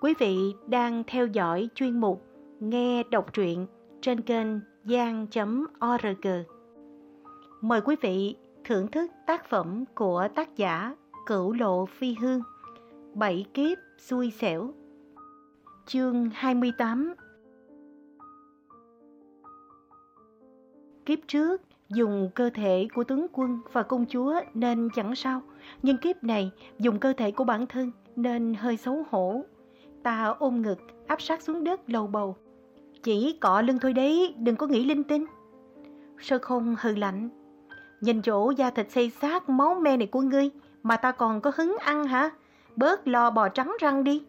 Quý vị đang theo dõi chuyên mục Nghe đọc truyện trên kênh gian.org. Mời quý vị thưởng thức tác phẩm của tác giả Cửu Lộ Phi Hương Bảy kiếp xui xẻo Chương 28 Kiếp trước dùng cơ thể của tướng quân và công chúa nên chẳng sao, nhưng kiếp này dùng cơ thể của bản thân nên hơi xấu hổ. Ta ôm ngực, áp sát xuống đất lầu bầu. Chỉ cọ lưng thôi đấy, đừng có nghĩ linh tinh. Sơ không hừ lạnh. Nhìn chỗ da thịt xây xác máu me này của ngươi mà ta còn có hứng ăn hả? Bớt lo bò trắng răng đi.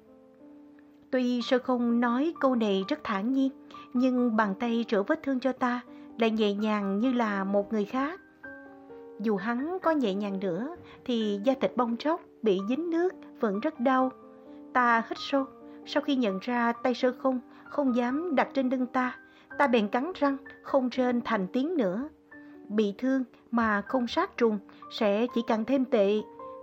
Tuy sơ không nói câu này rất thản nhiên, nhưng bàn tay rửa vết thương cho ta lại nhẹ nhàng như là một người khác. Dù hắn có nhẹ nhàng nữa thì da thịt bong tróc bị dính nước vẫn rất đau. Ta hít sâu, sau khi nhận ra tay sơ không không dám đặt trên lưng ta, ta bèn cắn răng không rên thành tiếng nữa. Bị thương mà không sát trùng sẽ chỉ càng thêm tệ.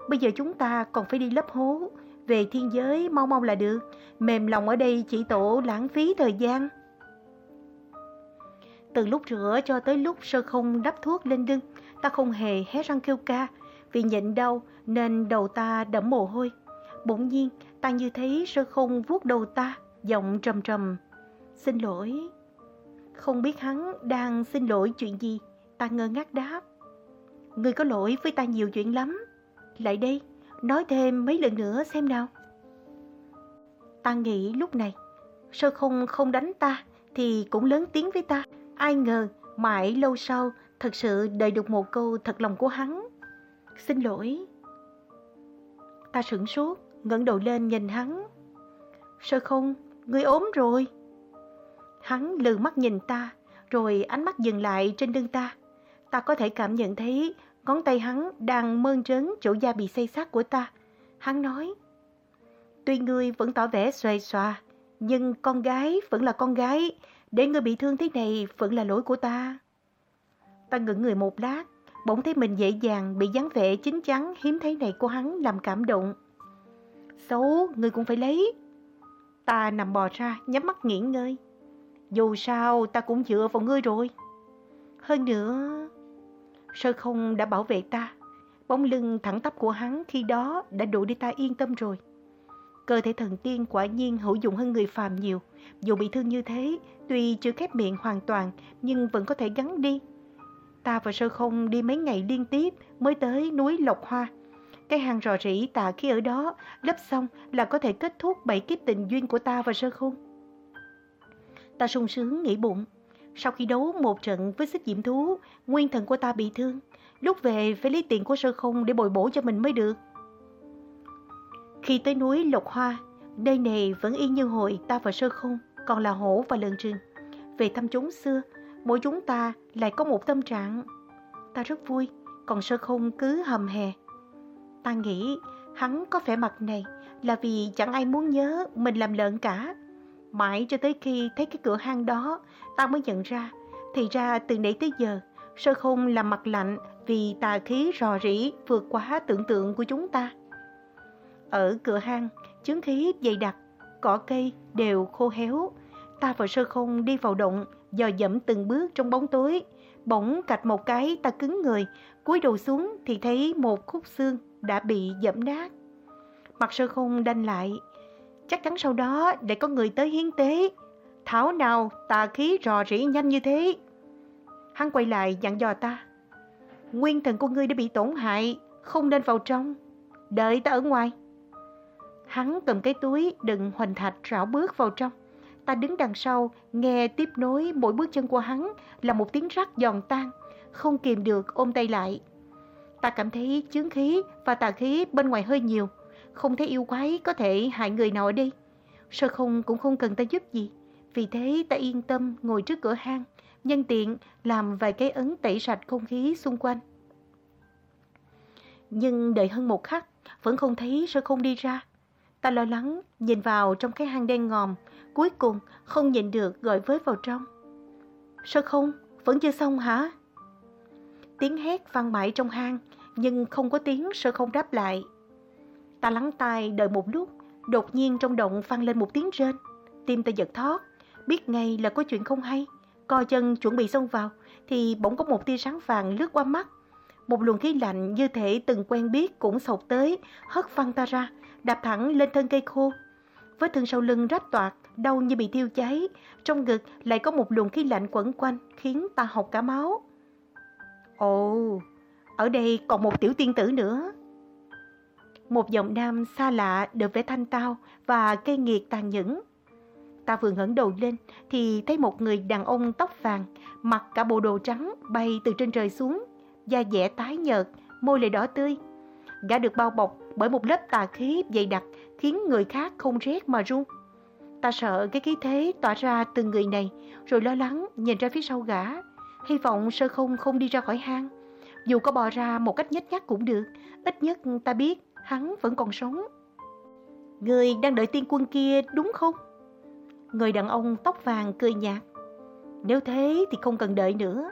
Bây giờ chúng ta còn phải đi lấp hố, về thiên giới mau mau là được, mềm lòng ở đây chỉ tổ lãng phí thời gian. Từ lúc rửa cho tới lúc sơ không đắp thuốc lên lưng, ta không hề hé răng kêu ca, vì nhịn đau nên đầu ta đẫm mồ hôi. Bỗng nhiên, ta như thấy sơ không vuốt đầu ta, giọng trầm trầm. Xin lỗi. Không biết hắn đang xin lỗi chuyện gì, ta ngơ ngác đáp. Người có lỗi với ta nhiều chuyện lắm. Lại đây, nói thêm mấy lần nữa xem nào. Ta nghĩ lúc này, sơ không không đánh ta thì cũng lớn tiếng với ta. Ai ngờ mãi lâu sau thật sự đợi được một câu thật lòng của hắn. Xin lỗi. Ta sửng sốt, ngẩng đầu lên nhìn hắn. Sơ không, ngươi ốm rồi. Hắn lừ mắt nhìn ta, rồi ánh mắt dừng lại trên lưng ta. Ta có thể cảm nhận thấy ngón tay hắn đang mơn trớn chỗ da bị xây xác của ta. Hắn nói, tuy ngươi vẫn tỏ vẻ xòe xòa, nhưng con gái vẫn là con gái, để ngươi bị thương thế này vẫn là lỗi của ta. Ta ngẩn người một lát, bỗng thấy mình dễ dàng bị dáng vẻ chính chắn hiếm thấy này của hắn làm cảm động. Xấu, ngươi cũng phải lấy. Ta nằm bò ra, nhắm mắt nghỉ ngơi. Dù sao, ta cũng dựa vào ngươi rồi. Hơn nữa, sơ không đã bảo vệ ta. Bóng lưng thẳng tắp của hắn khi đó đã đủ để ta yên tâm rồi. Cơ thể thần tiên quả nhiên hữu dụng hơn người phàm nhiều. Dù bị thương như thế, tuy chưa khép miệng hoàn toàn, nhưng vẫn có thể gắn đi. Ta và sơ không đi mấy ngày liên tiếp mới tới núi Lộc Hoa. Cái hàng rò rỉ tạ khi ở đó, lấp xong là có thể kết thúc bảy kiếp tình duyên của ta và sơ Khôn. Ta sung sướng nghĩ bụng. Sau khi đấu một trận với xích diễm thú, nguyên thần của ta bị thương. Lúc về phải lấy tiền của sơ không để bồi bổ cho mình mới được. Khi tới núi Lộc Hoa, nơi này vẫn y như hồi ta và sơ không, còn là hổ và lợn rừng. Về thăm chúng xưa, mỗi chúng ta lại có một tâm trạng. Ta rất vui, còn sơ không cứ hầm hè. Ta nghĩ hắn có vẻ mặt này là vì chẳng ai muốn nhớ mình làm lợn cả. Mãi cho tới khi thấy cái cửa hang đó, ta mới nhận ra, thì ra từ nãy tới giờ, sơ không làm mặt lạnh vì tà khí rò rỉ vượt quá tưởng tượng của chúng ta. Ở cửa hang, chứng khí dày đặc, cỏ cây đều khô héo. Ta và sơ không đi vào động, dò dẫm từng bước trong bóng tối. Bỗng cạch một cái ta cứng người, cúi đầu xuống thì thấy một khúc xương đã bị dẫm nát. Mặt sơ không đanh lại, chắc chắn sau đó để có người tới hiến tế. Thảo nào tà khí rò rỉ nhanh như thế. Hắn quay lại dặn dò ta. Nguyên thần của ngươi đã bị tổn hại, không nên vào trong. Đợi ta ở ngoài. Hắn cầm cái túi đựng hoành thạch rảo bước vào trong. Ta đứng đằng sau, nghe tiếp nối mỗi bước chân của hắn là một tiếng rắc giòn tan, không kìm được ôm tay lại. Ta cảm thấy chướng khí và tà khí bên ngoài hơi nhiều, không thấy yêu quái có thể hại người nào ở đây. Sơ không cũng không cần ta giúp gì, vì thế ta yên tâm ngồi trước cửa hang, nhân tiện làm vài cái ấn tẩy sạch không khí xung quanh. Nhưng đợi hơn một khắc, vẫn không thấy sơ không đi ra. Ta lo lắng, nhìn vào trong cái hang đen ngòm, cuối cùng không nhìn được gọi với vào trong. Sơ không, vẫn chưa xong hả? Tiếng hét vang mãi trong hang, nhưng không có tiếng sơ không đáp lại. Ta lắng tai đợi một lúc, Đột nhiên trong động vang lên một tiếng rên. Tim ta giật thót, biết ngay là có chuyện không hay. Co chân chuẩn bị xông vào, thì bỗng có một tia sáng vàng lướt qua mắt. Một luồng khí lạnh như thể từng quen biết cũng sộc tới, hất văng ta ra, đạp thẳng lên thân cây khô. Vết thương sau lưng rách toạc, đau như bị thiêu cháy. Trong ngực lại có một luồng khí lạnh quẩn quanh, khiến ta học cả máu. Ồ, ở đây còn một tiểu tiên tử nữa. Một giọng nam xa lạ được vẻ thanh tao và cây nghiệt tàn nhẫn. Ta vừa ngẩng đầu lên thì thấy một người đàn ông tóc vàng, mặc cả bộ đồ trắng bay từ trên trời xuống, da dẻ tái nhợt, môi lại đỏ tươi. Gã được bao bọc bởi một lớp tà khí dày đặc khiến người khác không rét mà run. Ta sợ cái khí thế tỏa ra từ người này, rồi lo lắng nhìn ra phía sau gã, hy vọng sơ không không đi ra khỏi hang. Dù có bò ra một cách nhếch nhác cũng được, ít nhất ta biết hắn vẫn còn sống. Người đang đợi tiên quân kia đúng không? Người đàn ông tóc vàng cười nhạt. Nếu thế thì không cần đợi nữa.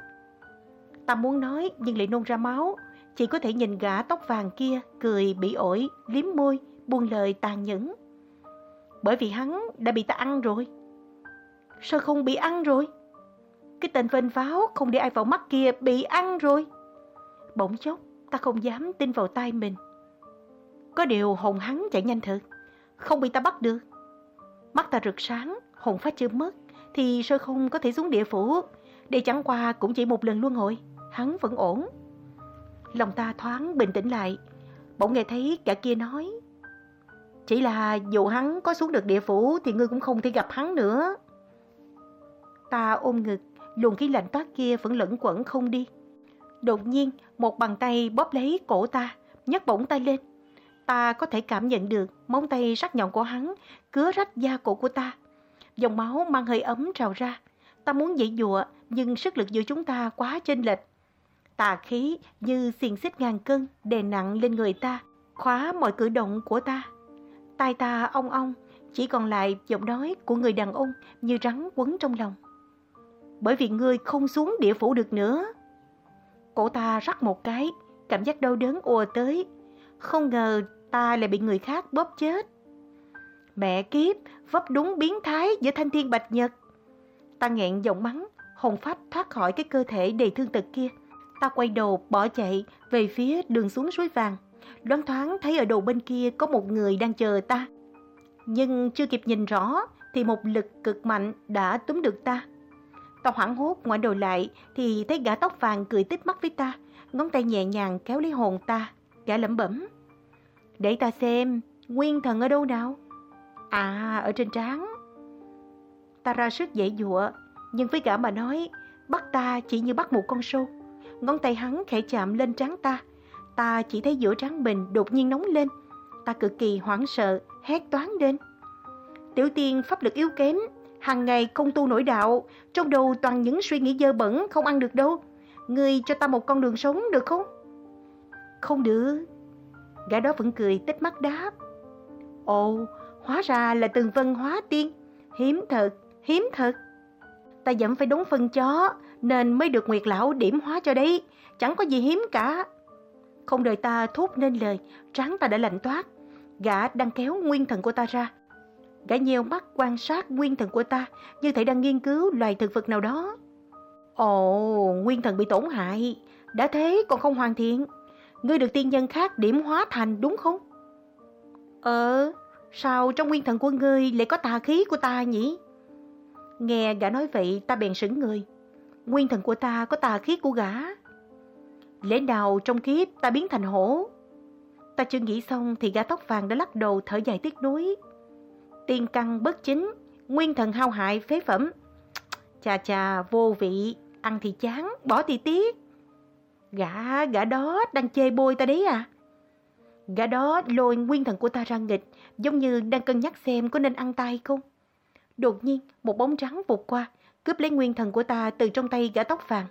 Ta muốn nói nhưng lại nôn ra máu, chỉ có thể nhìn gã tóc vàng kia cười bị ổi, liếm môi, buông lời tàn nhẫn. Bởi vì hắn đã bị ta ăn rồi. Sao không bị ăn rồi? Cái tên vênh pháo không để ai vào mắt kia bị ăn rồi. Bỗng chốc, ta không dám tin vào tay mình. Có điều hồn hắn chạy nhanh thật, không bị ta bắt được. Mắt ta rực sáng, hồn phát chưa mất, thì sơ không có thể xuống địa phủ. Để chẳng qua cũng chỉ một lần luân hồi, hắn vẫn ổn. Lòng ta thoáng bình tĩnh lại, bỗng nghe thấy cả kia nói. Chỉ là dù hắn có xuống được địa phủ thì ngươi cũng không thể gặp hắn nữa. Ta ôm ngực, luồng khí lạnh toát kia vẫn lẫn quẩn không đi. Đột nhiên, một bàn tay bóp lấy cổ ta, nhấc bổng tay lên. Ta có thể cảm nhận được móng tay sắc nhọn của hắn cứa rách da cổ của ta. Dòng máu mang hơi ấm trào ra. Ta muốn dãy dụa, nhưng sức lực giữa chúng ta quá chênh lệch. Tà khí như xiềng xích ngàn cân đè nặng lên người ta, khóa mọi cử động của ta. Tai ta ong ong, chỉ còn lại giọng nói của người đàn ông như rắn quấn trong lòng. Bởi vì ngươi không xuống địa phủ được nữa. Cổ ta rắc một cái, cảm giác đau đớn ùa tới. Không ngờ ta lại bị người khác bóp chết. Mẹ kiếp, vấp đúng biến thái giữa thanh thiên bạch nhật. Ta nghẹn giọng mắng, hồn phách thoát khỏi cái cơ thể đầy thương tật kia. Ta quay đầu bỏ chạy về phía đường xuống suối vàng. Đoán thoáng thấy ở đầu bên kia có một người đang chờ ta. Nhưng chưa kịp nhìn rõ thì một lực cực mạnh đã túm được ta. Ta hoảng hốt ngoảnh đầu lại thì thấy gã tóc vàng cười tít mắt với ta, ngón tay nhẹ nhàng kéo lấy hồn ta, gã lẩm bẩm. Để ta xem, nguyên thần ở đâu nào? À, ở trên trán. Ta ra sức dễ dụa, nhưng với gã mà nói, bắt ta chỉ như bắt một con sâu. Ngón tay hắn khẽ chạm lên trán ta, ta chỉ thấy giữa trán mình đột nhiên nóng lên. Ta cực kỳ hoảng sợ, hét toán lên. Tiểu tiên pháp lực yếu kém, hàng ngày không tu nổi đạo, trong đầu toàn những suy nghĩ dơ bẩn không ăn được đâu. Ngươi cho ta một con đường sống được không? Không được. Gã đó vẫn cười tích mắt đáp. Ồ, hóa ra là từng vân hóa tiên. Hiếm thật, hiếm thật. Ta vẫn phải đốn phân chó, nên mới được Nguyệt Lão điểm hóa cho đấy. Chẳng có gì hiếm cả. Không đợi ta thốt nên lời, trán ta đã lạnh toát. Gã đang kéo nguyên thần của ta ra. Gã nhiều mắt quan sát nguyên thần của ta, như thể đang nghiên cứu loài thực vật nào đó. Ồ, nguyên thần bị tổn hại, đã thế còn không hoàn thiện. Ngươi được tiên nhân khác điểm hóa thành đúng không? Ờ, sao trong nguyên thần của ngươi lại có tà khí của ta nhỉ? Nghe gã nói vậy ta bèn sững người. Nguyên thần của ta có tà khí của gã. Lẽ nào trong kiếp ta biến thành hổ? Ta chưa nghĩ xong thì gã tóc vàng đã lắc đầu thở dài tiếc nuối. Tiên căn bất chính, nguyên thần hao hại phế phẩm. Chà chà, vô vị, ăn thì chán, bỏ thì tiếc. Gã, gã đó đang chê bôi ta đấy à? Gã đó lôi nguyên thần của ta ra nghịch, giống như đang cân nhắc xem có nên ăn tay không. Đột nhiên, một bóng trắng vụt qua, cướp lấy nguyên thần của ta từ trong tay gã tóc vàng.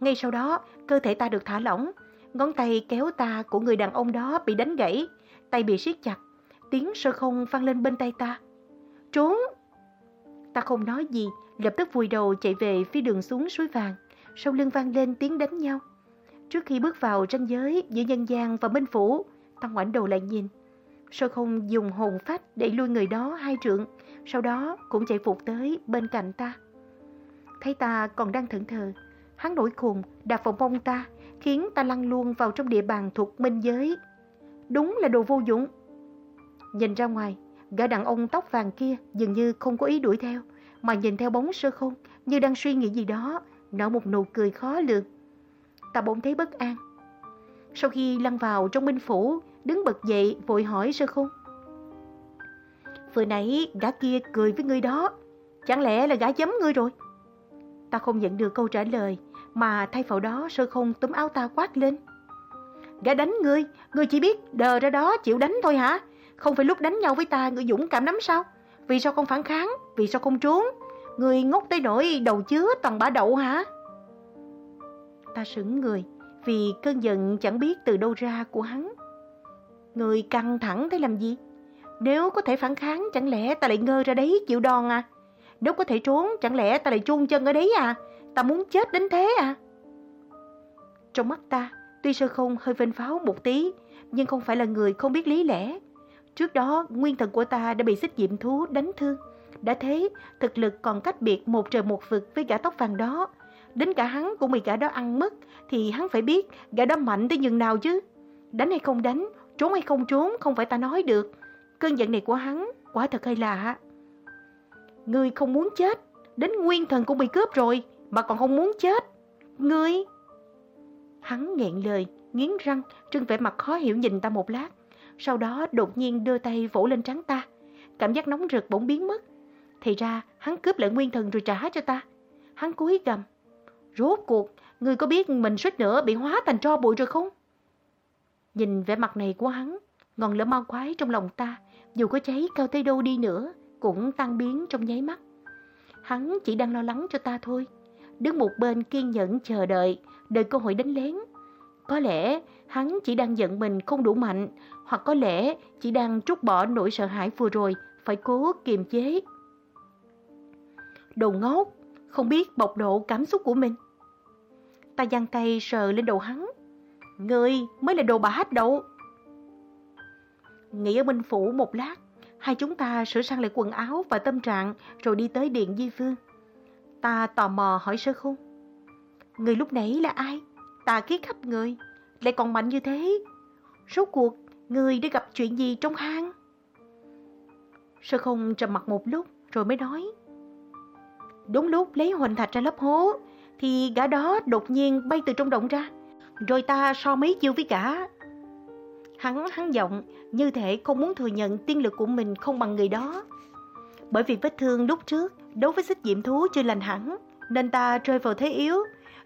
Ngay sau đó, cơ thể ta được thả lỏng, ngón tay kéo ta của người đàn ông đó bị đánh gãy, tay bị siết chặt, tiếng sơ không vang lên bên tay ta. Trốn! Ta không nói gì, lập tức vùi đầu chạy về phía đường xuống suối vàng, sau lưng vang lên tiếng đánh nhau. Trước khi bước vào ranh giới giữa nhân gian và minh phủ, ta ngoảnh đầu lại nhìn. Sơ không dùng hồn phách đẩy lui người đó hai trượng, sau đó cũng chạy phục tới bên cạnh ta. Thấy ta còn đang thẫn thờ, hắn nổi khùng đạp vào mông ta, khiến ta lăn luôn vào trong địa bàn thuộc minh giới. Đúng là đồ vô dụng. Nhìn ra ngoài, gã đàn ông tóc vàng kia dường như không có ý đuổi theo, mà nhìn theo bóng sơ không như đang suy nghĩ gì đó, nở một nụ cười khó lường. Ta bỗng thấy bất an. Sau khi lăn vào trong minh phủ, đứng bật dậy vội hỏi sơ không. Vừa nãy gã kia cười với ngươi đó, chẳng lẽ là gã giấm ngươi rồi? Ta không nhận được câu trả lời, mà thay vào đó sơ không túm áo ta quát lên. Gã đánh ngươi, ngươi chỉ biết đờ ra đó chịu đánh thôi hả? Không phải lúc đánh nhau với ta ngươi dũng cảm lắm sao? Vì sao không phản kháng? Vì sao không trốn? Ngươi ngốc tới nỗi đầu chứa toàn bả đậu hả? Ta sững người, vì cơn giận chẳng biết từ đâu ra của hắn. Người căng thẳng thế làm gì? Nếu có thể phản kháng, chẳng lẽ ta lại ngơ ra đấy chịu đòn à? Nếu có thể trốn, chẳng lẽ ta lại chôn chân ở đấy à? Ta muốn chết đến thế à? Trong mắt ta, tuy sơ không hơi vênh pháo một tí, nhưng không phải là người không biết lý lẽ. Trước đó, nguyên thần của ta đã bị xích diệm thú đánh thương. Đã thế, thực lực còn cách biệt một trời một vực với gã tóc vàng đó. Đến cả hắn cũng bị gã đó ăn mất, thì hắn phải biết gã đó mạnh tới nhường nào chứ. Đánh hay không đánh, trốn hay không trốn, không phải ta nói được. Cơn giận này của hắn, quả thật hơi lạ. Ngươi không muốn chết, đến nguyên thần cũng bị cướp rồi, mà còn không muốn chết. Ngươi... Hắn nghẹn lời, nghiến răng, trưng vẻ mặt khó hiểu nhìn ta một lát. Sau đó đột nhiên đưa tay vỗ lên trắng ta. Cảm giác nóng rực bỗng biến mất. Thì ra hắn cướp lại nguyên thần rồi trả cho ta. Hắn cúi gầm. Rốt cuộc, ngươi có biết mình suýt nữa bị hóa thành tro bụi rồi không? Nhìn vẻ mặt này của hắn, ngọn lửa ma quái trong lòng ta, dù có cháy cao tới đâu đi nữa, cũng tan biến trong nháy mắt. Hắn chỉ đang lo lắng cho ta thôi. Đứng một bên kiên nhẫn chờ đợi, đợi cơ hội đánh lén. Có lẽ hắn chỉ đang giận mình không đủ mạnh, hoặc có lẽ chỉ đang trút bỏ nỗi sợ hãi vừa rồi, phải cố kiềm chế. Đồ ngốc, không biết bộc lộ cảm xúc của mình. Ta giang tay sờ lên đầu hắn. ngươi mới là đồ bà hát đậu. nghĩ ở Minh Phủ một lát, hai chúng ta sửa sang lại quần áo và tâm trạng rồi đi tới điện Di Phương. Ta tò mò hỏi sơ khung. Người lúc nãy là ai? Ta ký khắp người, lại còn mạnh như thế. Rốt cuộc, người đã gặp chuyện gì trong hang? Sơ không trầm mặt một lúc rồi mới nói. Đúng lúc lấy huỳnh thạch ra lấp hố, thì gã đó đột nhiên bay từ trong động ra. Rồi ta so mấy chiêu với gã. Hắn hắn giọng như thể không muốn thừa nhận tiên lực của mình không bằng người đó. Bởi vì vết thương lúc trước đối với xích diệm thú chưa lành hẳn, nên ta rơi vào thế yếu.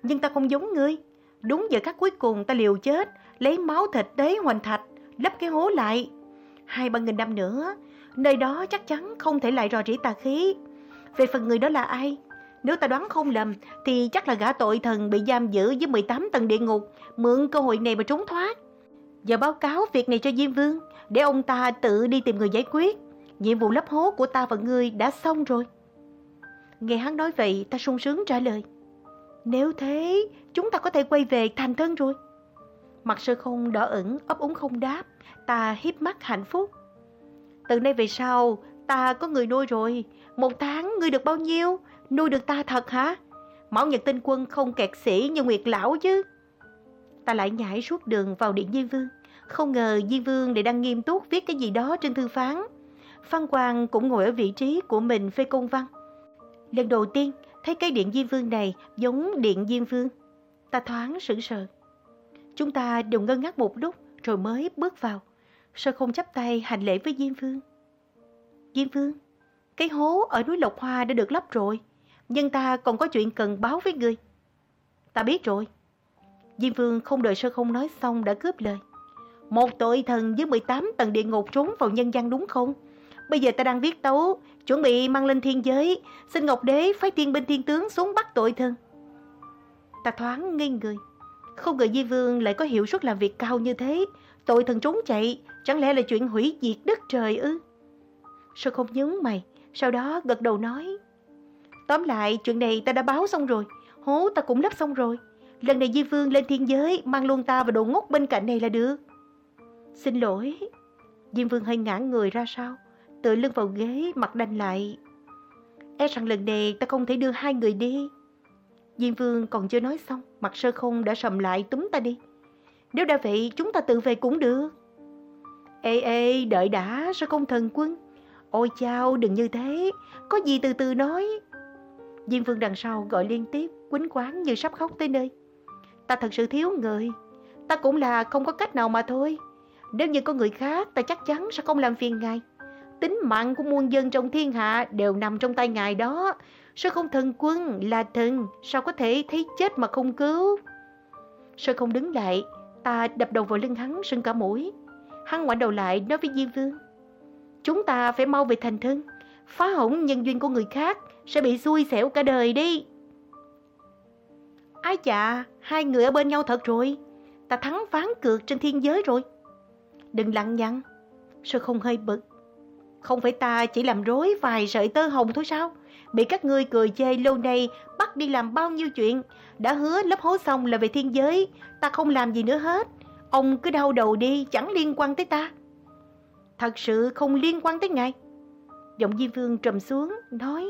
Nhưng ta không giống ngươi. Đúng giờ các cuối cùng ta liều chết, lấy máu thịt đế hoành thạch, lấp cái hố lại. Hai ba nghìn năm nữa, nơi đó chắc chắn không thể lại rò rỉ tà khí. Về phần người đó là ai? Nếu ta đoán không lầm, thì chắc là gã tội thần bị giam giữ dưới 18 tầng địa ngục, mượn cơ hội này mà trốn thoát. Giờ báo cáo việc này cho Diêm Vương, để ông ta tự đi tìm người giải quyết. Nhiệm vụ lấp hố của ta và ngươi đã xong rồi. Nghe hắn nói vậy, ta sung sướng trả lời. Nếu thế, chúng ta có thể quay về thành thân rồi. Mặt sơ không đỏ ửng, ấp úng không đáp, ta hiếp mắt hạnh phúc. Từ nay về sau, ta có người nuôi rồi. Một tháng ngươi được bao nhiêu? Nuôi được ta thật hả? Mão Nhật Tinh Quân không kẹt sĩ như Nguyệt Lão chứ. Ta lại nhảy suốt đường vào điện Diên Vương. Không ngờ Diên Vương lại đang nghiêm túc viết cái gì đó trên thư phán. Phan Quang cũng ngồi ở vị trí của mình phê công văn. Lần đầu tiên thấy cái điện Diên Vương này giống điện Diên Vương. Ta thoáng sững sờ. Chúng ta đều ngơ ngác một lúc rồi mới bước vào. Sao không chấp tay hành lễ với Diên Vương? Diên Vương, cái hố ở núi Lộc Hoa đã được lấp rồi. Nhưng ta còn có chuyện cần báo với người Ta biết rồi. Diêm Vương không đợi sơ không nói xong đã cướp lời. Một tội thần với 18 tầng địa ngục trốn vào nhân gian đúng không? Bây giờ ta đang viết tấu, chuẩn bị mang lên thiên giới, xin Ngọc Đế phái tiên binh thiên tướng xuống bắt tội thần. Ta thoáng ngây người. Không ngờ Di Vương lại có hiệu suất làm việc cao như thế. Tội thần trốn chạy, chẳng lẽ là chuyện hủy diệt đất trời ư? Sao không nhớ mày, sau đó gật đầu nói. Tóm lại, chuyện này ta đã báo xong rồi, hố ta cũng lấp xong rồi. Lần này Di Vương lên thiên giới, mang luôn ta và đồ ngốc bên cạnh này là được. Xin lỗi. Diêm Vương hơi ngã người ra sau, tựa lưng vào ghế, mặt đanh lại. E rằng lần này ta không thể đưa hai người đi. Diêm Vương còn chưa nói xong, mặt sơ không đã sầm lại túm ta đi. Nếu đã vậy, chúng ta tự về cũng được. Ê ê, đợi đã, sơ không thần quân. Ôi chao, đừng như thế, có gì từ từ nói. Diêm Vương đằng sau gọi liên tiếp, quýnh quán như sắp khóc tới nơi. Ta thật sự thiếu người, ta cũng là không có cách nào mà thôi. Nếu như có người khác, ta chắc chắn sẽ không làm phiền ngài. Tính mạng của muôn dân trong thiên hạ đều nằm trong tay ngài đó. Sao không thần quân là thần, sao có thể thấy chết mà không cứu? Sao không đứng lại, ta đập đầu vào lưng hắn sưng cả mũi. Hắn ngoảnh đầu lại nói với Diêm Vương. Chúng ta phải mau về thành thân, phá hỏng nhân duyên của người khác sẽ bị xui xẻo cả đời đi. Ai chà, hai người ở bên nhau thật rồi. Ta thắng ván cược trên thiên giới rồi. Đừng lặng nhăng, Sơ không hơi bực. Không phải ta chỉ làm rối vài sợi tơ hồng thôi sao? Bị các ngươi cười chê lâu nay bắt đi làm bao nhiêu chuyện. Đã hứa lớp hố xong là về thiên giới. Ta không làm gì nữa hết. Ông cứ đau đầu đi, chẳng liên quan tới ta. Thật sự không liên quan tới ngài. Giọng Diêm Vương trầm xuống, nói.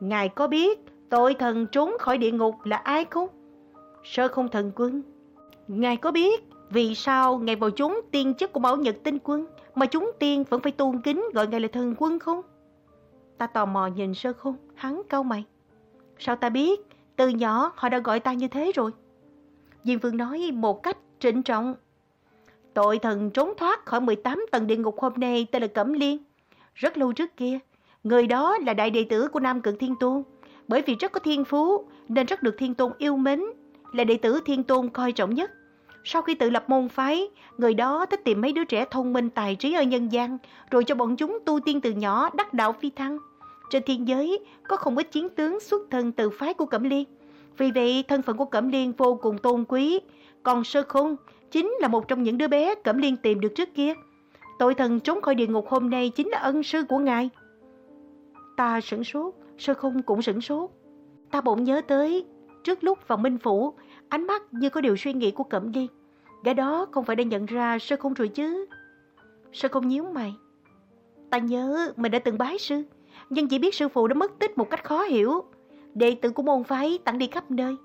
Ngài có biết tội thần trốn khỏi địa ngục là ai không? Sơ không thần quân. Ngài có biết vì sao ngày vào chốn tiên chức của Bảo Nhật Tinh Quân mà chúng tiên vẫn phải tôn kính gọi Ngài là thần quân không? Ta tò mò nhìn sơ khung, hắn cau mày. Sao ta biết? Từ nhỏ họ đã gọi ta như thế rồi. Diêm Vương nói một cách trịnh trọng. Tội thần trốn thoát khỏi 18 tầng địa ngục hôm nay tên là Cẩm Liên. Rất lâu trước kia, người đó là đại đệ tử của Nam Cực Thiên Tôn. Bởi vì rất có thiên phú nên rất được Thiên Tôn yêu mến, là đệ tử Thiên Tôn coi trọng nhất. Sau khi tự lập môn phái, người đó thích tìm mấy đứa trẻ thông minh tài trí ở nhân gian, rồi cho bọn chúng tu tiên từ nhỏ đắc đạo phi thăng. Trên thiên giới có không ít chiến tướng xuất thân từ phái của Cẩm Liên. Vì vậy, thân phận của Cẩm Liên vô cùng tôn quý. Còn Sơ Khôn chính là một trong những đứa bé Cẩm Liên tìm được trước kia. Tội thần trốn khỏi địa ngục hôm nay chính là ân sư của ngài. Ta sửng sốt, Sơ Khôn cũng sửng sốt. Ta bỗng nhớ tới, trước lúc vào Minh Phủ, ánh mắt như có điều suy nghĩ của Cẩm Liên. Gã đó không phải đã nhận ra Sơ không rồi chứ. Sơ không nhíu mày. Ta nhớ mình đã từng bái sư, nhưng chỉ biết sư phụ đã mất tích một cách khó hiểu. Đệ tử của môn phái tặng đi khắp nơi.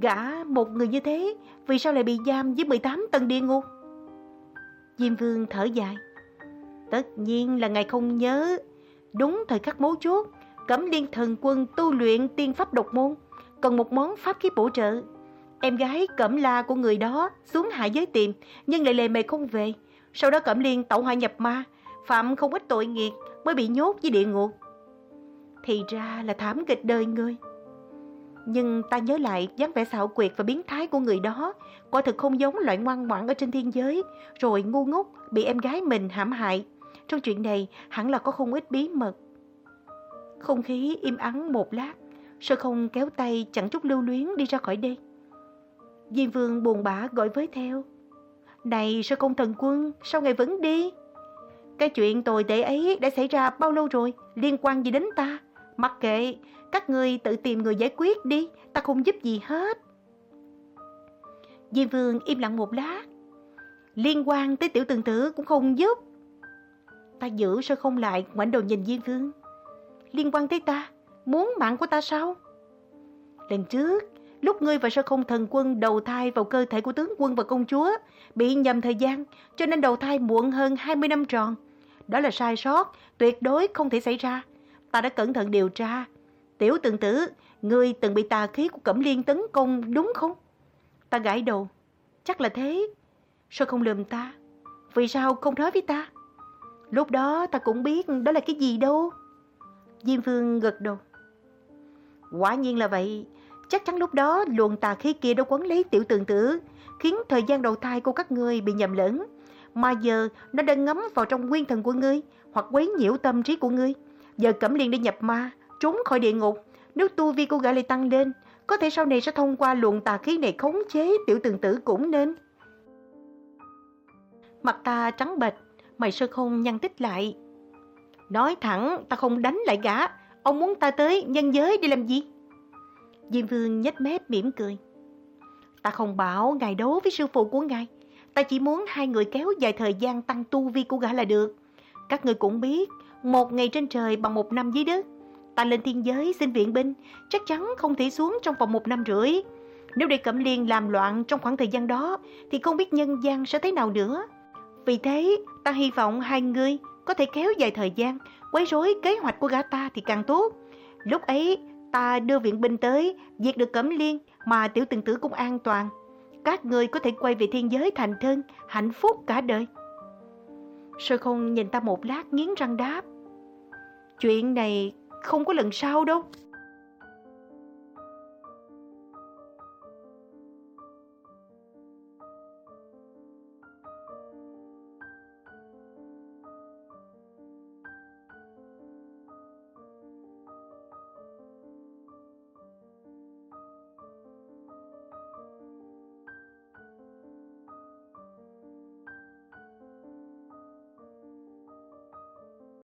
Gã một người như thế, vì sao lại bị giam với 18 tầng địa ngục? Diêm Vương thở dài. Tất nhiên là ngài không nhớ. Đúng thời khắc mấu chốt, Cẩm Liên thần quân tu luyện tiên pháp độc môn, cần một món pháp khí bổ trợ. Em gái Cẩm La của người đó xuống hạ giới tìm, nhưng lại lề mề không về. Sau đó Cẩm Liên tẩu hỏa nhập ma, phạm không ít tội nghiệt mới bị nhốt với địa ngục. Thì ra là thảm kịch đời người. Nhưng ta nhớ lại dáng vẻ xạo quyệt và biến thái của người đó, quả thực không giống loại ngoan ngoãn ở trên thiên giới, rồi ngu ngốc bị em gái mình hãm hại. Trong chuyện này hẳn là có không ít bí mật. Không khí im ắng một lát, sơ không kéo tay chẳng chút lưu luyến đi ra khỏi đây. Diêm vương buồn bã gọi với theo. Này sơ công thần quân, sao ngài vẫn đi? Cái chuyện tồi tệ ấy đã xảy ra bao lâu rồi, liên quan gì đến ta? Mặc kệ, các ngươi tự tìm người giải quyết đi, ta không giúp gì hết. Diêm vương im lặng một lát. Liên quan tới tiểu tường tử cũng không giúp. Ta giữ sao không lại, ngoảnh đầu nhìn Diêm vương. Liên quan tới ta, muốn mạng của ta sao? Lần trước, lúc ngươi và sơ không thần quân đầu thai vào cơ thể của tướng quân và công chúa, bị nhầm thời gian, cho nên đầu thai muộn hơn 20 năm tròn. Đó là sai sót, tuyệt đối không thể xảy ra. Ta đã cẩn thận điều tra. Tiểu tượng tử, ngươi từng bị tà khí của Cẩm Liên tấn công đúng không? Ta gãi đầu. Chắc là thế. Sao không lườm ta? Vì sao không nói với ta? Lúc đó ta cũng biết đó là cái gì đâu. Diêm Vương gật đầu. Quả nhiên là vậy. Chắc chắn lúc đó luồng tà khí kia đã quấn lấy tiểu tường tử, khiến thời gian đầu thai của các ngươi bị nhầm lẫn. Mà giờ nó đang ngấm vào trong nguyên thần của ngươi, hoặc quấy nhiễu tâm trí của ngươi. Giờ Cẩm Liên đi nhập ma, trốn khỏi địa ngục. Nếu tu vi của gã lại tăng lên, có thể sau này sẽ thông qua luồng tà khí này khống chế tiểu tường tử cũng nên. Mặt ta trắng bệch, mày sơ không nhăn tích lại. Nói thẳng, ta không đánh lại gã. Ông muốn ta tới nhân giới để làm gì? Diêm vương nhếch mép mỉm cười. Ta không bảo ngài đấu với sư phụ của ngài. ta chỉ muốn hai người kéo dài thời gian tăng tu vi của gã là được. Các người cũng biết, một ngày trên trời bằng một năm dưới đất. Ta lên thiên giới xin viện binh, chắc chắn không thể xuống trong vòng một năm rưỡi. Nếu để Cẩm Liên làm loạn trong khoảng thời gian đó, thì không biết nhân gian sẽ thế nào nữa. Vì thế, ta hy vọng hai người có thể kéo dài thời gian, quấy rối kế hoạch của gã ta thì càng tốt. Lúc ấy, ta đưa viện binh tới, diệt được Cẩm Liên mà tiểu từng tử cũng an toàn. Các người có thể quay về thiên giới thành thân, hạnh phúc cả đời. Sơ không nhìn ta một lát nghiến răng đáp. Chuyện này không có lần sau đâu.